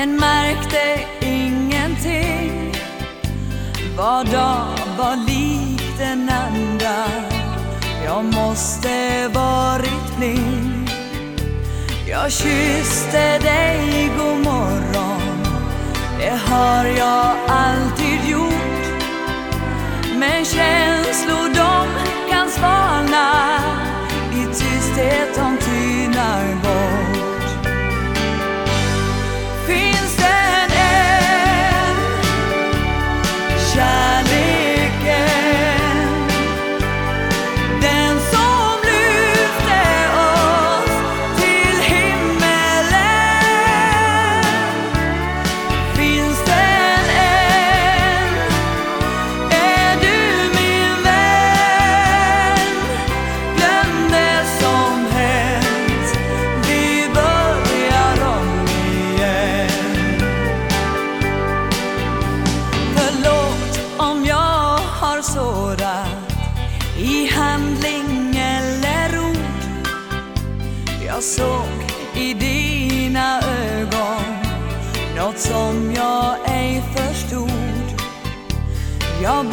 men märkte ingenting. Var dag var lik den andra. Jag måste varit blind. Jag kysste dig god morgon. Det har jag alltid i handling eller ord Jag såg i dina ögon något som jag ej förstod. Jag